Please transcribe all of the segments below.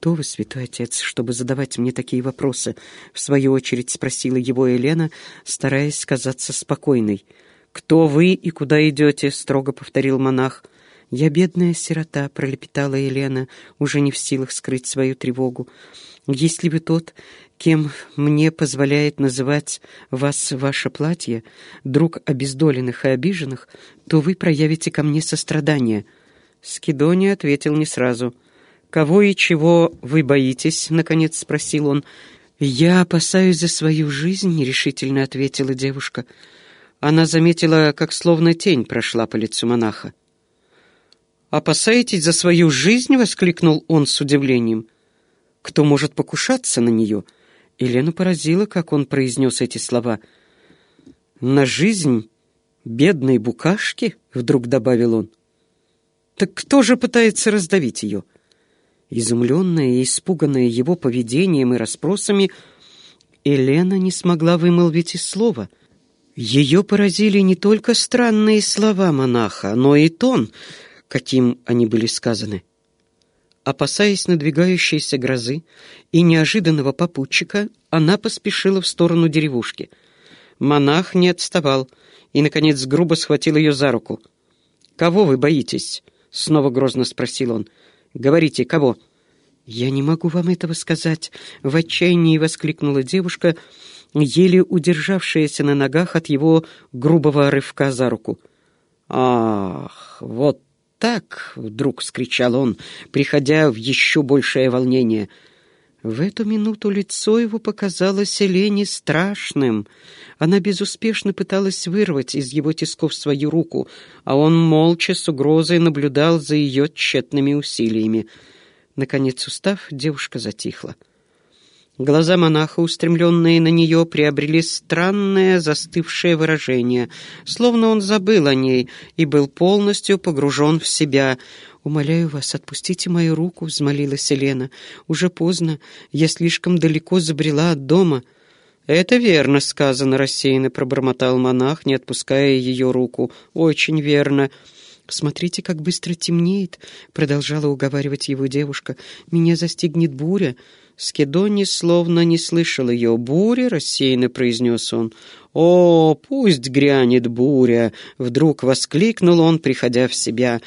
«Кто вы, святой отец, чтобы задавать мне такие вопросы?» — в свою очередь спросила его Елена, стараясь казаться спокойной. «Кто вы и куда идете?» — строго повторил монах. «Я бедная сирота», — пролепетала Елена, уже не в силах скрыть свою тревогу. «Если вы тот, кем мне позволяет называть вас ваше платье, друг обездоленных и обиженных, то вы проявите ко мне сострадание». Скидония ответил не сразу — «Кого и чего вы боитесь?» — наконец спросил он. «Я опасаюсь за свою жизнь», — нерешительно ответила девушка. Она заметила, как словно тень прошла по лицу монаха. «Опасаетесь за свою жизнь?» — воскликнул он с удивлением. «Кто может покушаться на нее?» Елену поразило, как он произнес эти слова. «На жизнь бедной букашки?» — вдруг добавил он. «Так кто же пытается раздавить ее?» Изумленная и испуганная его поведением и расспросами, Елена не смогла вымолвить и слова. Ее поразили не только странные слова монаха, но и тон, каким они были сказаны. Опасаясь надвигающейся грозы и неожиданного попутчика, она поспешила в сторону деревушки. Монах не отставал и, наконец, грубо схватил ее за руку. «Кого вы боитесь?» — снова грозно спросил он. «Говорите, кого?» «Я не могу вам этого сказать», — в отчаянии воскликнула девушка, еле удержавшаяся на ногах от его грубого рывка за руку. «Ах, вот так!» — вдруг скричал он, приходя в еще большее волнение — в эту минуту лицо его показалось Елене страшным. Она безуспешно пыталась вырвать из его тисков свою руку, а он молча с угрозой наблюдал за ее тщетными усилиями. Наконец, устав, девушка затихла. Глаза монаха, устремленные на нее, приобрели странное застывшее выражение, словно он забыл о ней и был полностью погружен в себя — «Умоляю вас, отпустите мою руку», — взмолилась Елена. «Уже поздно. Я слишком далеко забрела от дома». «Это верно сказано», — рассеянно пробормотал монах, не отпуская ее руку. «Очень верно». «Смотрите, как быстро темнеет», — продолжала уговаривать его девушка. «Меня застигнет буря». Скидони словно не слышал ее. «Буря?» — рассеянно произнес он. «О, пусть грянет буря!» — вдруг воскликнул он, приходя в себя.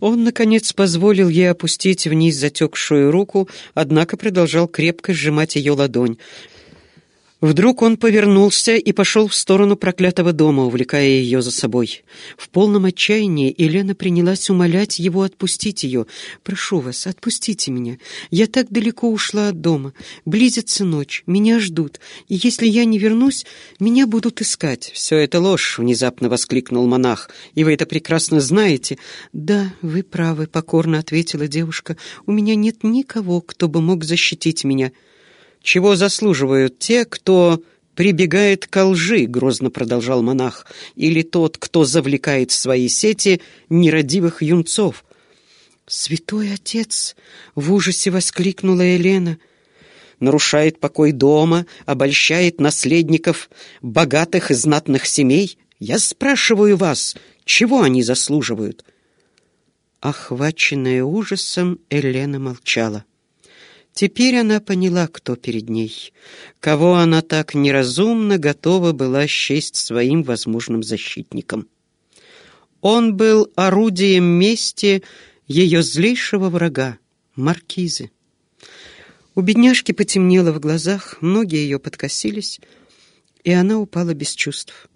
Он, наконец, позволил ей опустить вниз затекшую руку, однако продолжал крепко сжимать ее ладонь. Вдруг он повернулся и пошел в сторону проклятого дома, увлекая ее за собой. В полном отчаянии Елена принялась умолять его отпустить ее. «Прошу вас, отпустите меня. Я так далеко ушла от дома. Близится ночь, меня ждут, и если я не вернусь, меня будут искать». «Все это ложь», — внезапно воскликнул монах, «и вы это прекрасно знаете». «Да, вы правы», — покорно ответила девушка. «У меня нет никого, кто бы мог защитить меня» чего заслуживают те, кто прибегает к лжи, грозно продолжал монах, или тот, кто завлекает в свои сети нерадивых юнцов. «Святой отец!» — в ужасе воскликнула Елена. «Нарушает покой дома, обольщает наследников богатых и знатных семей. Я спрашиваю вас, чего они заслуживают?» Охваченная ужасом, Елена молчала. Теперь она поняла, кто перед ней, кого она так неразумно готова была счесть своим возможным защитником. Он был орудием мести ее злейшего врага, маркизы. У бедняжки потемнело в глазах, ноги ее подкосились, и она упала без чувств.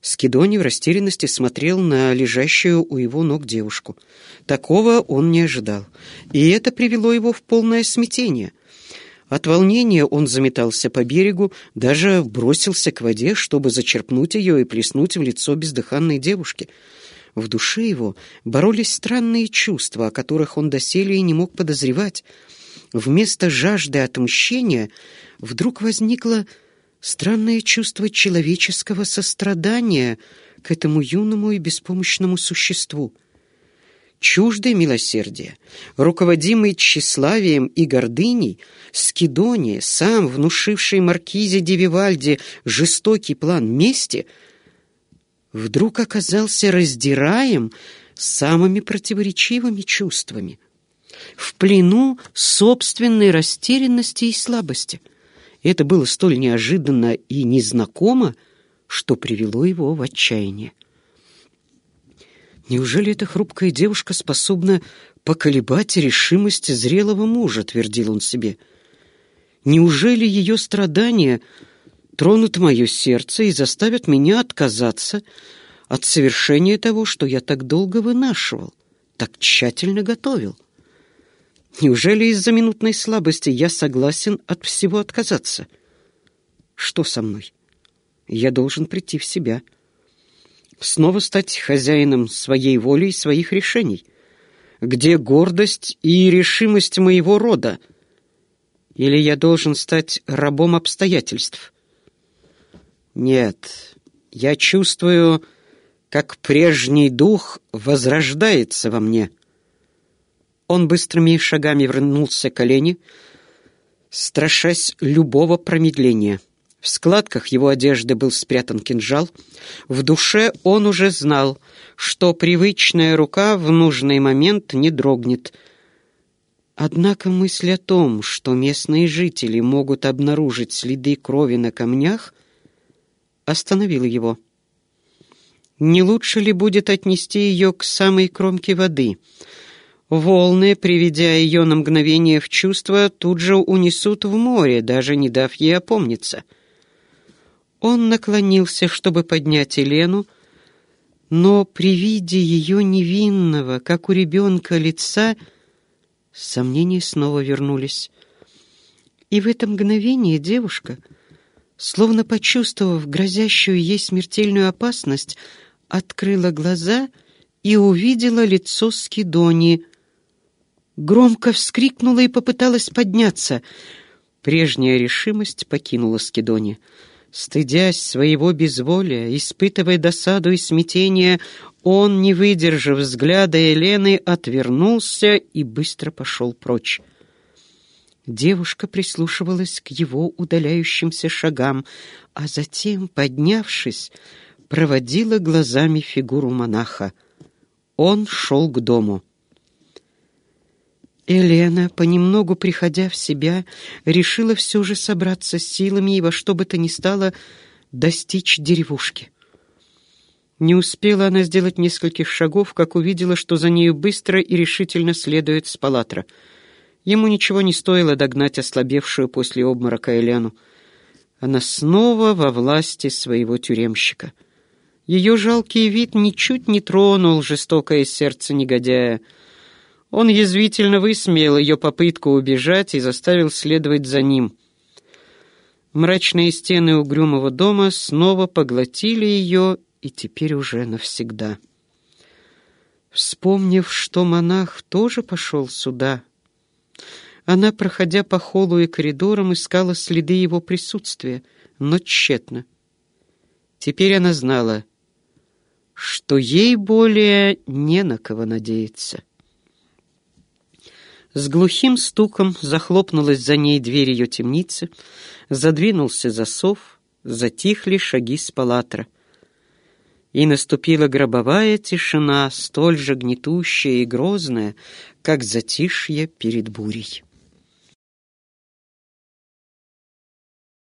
Скидони в растерянности смотрел на лежащую у его ног девушку. Такого он не ожидал, и это привело его в полное смятение. От волнения он заметался по берегу, даже бросился к воде, чтобы зачерпнуть ее и плеснуть в лицо бездыханной девушки. В душе его боролись странные чувства, о которых он доселе и не мог подозревать. Вместо жажды отмщения вдруг возникла странное чувство человеческого сострадания к этому юному и беспомощному существу. Чуждое милосердие, руководимый тщеславием и гордыней, Скидония, сам внушивший маркизе де Вивальди жестокий план мести, вдруг оказался раздираем самыми противоречивыми чувствами — в плену собственной растерянности и слабости. Это было столь неожиданно и незнакомо, что привело его в отчаяние. Неужели эта хрупкая девушка способна поколебать решимость зрелого мужа, твердил он себе. Неужели ее страдания тронут мое сердце и заставят меня отказаться от совершения того, что я так долго вынашивал, так тщательно готовил? Неужели из-за минутной слабости я согласен от всего отказаться? Что со мной? Я должен прийти в себя. Снова стать хозяином своей воли и своих решений. Где гордость и решимость моего рода? Или я должен стать рабом обстоятельств? Нет, я чувствую, как прежний дух возрождается во мне. Он быстрыми шагами вернулся к колени, страшась любого промедления. В складках его одежды был спрятан кинжал. В душе он уже знал, что привычная рука в нужный момент не дрогнет. Однако мысль о том, что местные жители могут обнаружить следы крови на камнях, остановила его. Не лучше ли будет отнести ее к самой кромке воды? Волны, приведя ее на мгновение в чувство, тут же унесут в море, даже не дав ей опомниться — он наклонился, чтобы поднять Елену, но при виде ее невинного, как у ребенка, лица, сомнения снова вернулись. И в это мгновение девушка, словно почувствовав грозящую ей смертельную опасность, открыла глаза и увидела лицо Скидони. Громко вскрикнула и попыталась подняться. Прежняя решимость покинула Скидони. Стыдясь своего безволия, испытывая досаду и смятение, он, не выдержав взгляда Елены, отвернулся и быстро пошел прочь. Девушка прислушивалась к его удаляющимся шагам, а затем, поднявшись, проводила глазами фигуру монаха. Он шел к дому. Елена, понемногу приходя в себя, решила все же собраться с силами и во что бы то ни стало достичь деревушки. Не успела она сделать нескольких шагов, как увидела, что за нею быстро и решительно следует Спалатра. Ему ничего не стоило догнать ослабевшую после обморока Елену. Она снова во власти своего тюремщика. Ее жалкий вид ничуть не тронул жестокое сердце негодяя. Он язвительно высмеял ее попытку убежать и заставил следовать за ним. Мрачные стены угрюмого дома снова поглотили ее, и теперь уже навсегда. Вспомнив, что монах тоже пошел сюда, она, проходя по холлу и коридорам, искала следы его присутствия, но тщетно. Теперь она знала, что ей более не на кого надеяться. С глухим стуком захлопнулась за ней дверь ее темницы, задвинулся засов, затихли шаги с палатра. И наступила гробовая тишина, столь же гнетущая и грозная, как затишье перед бурей.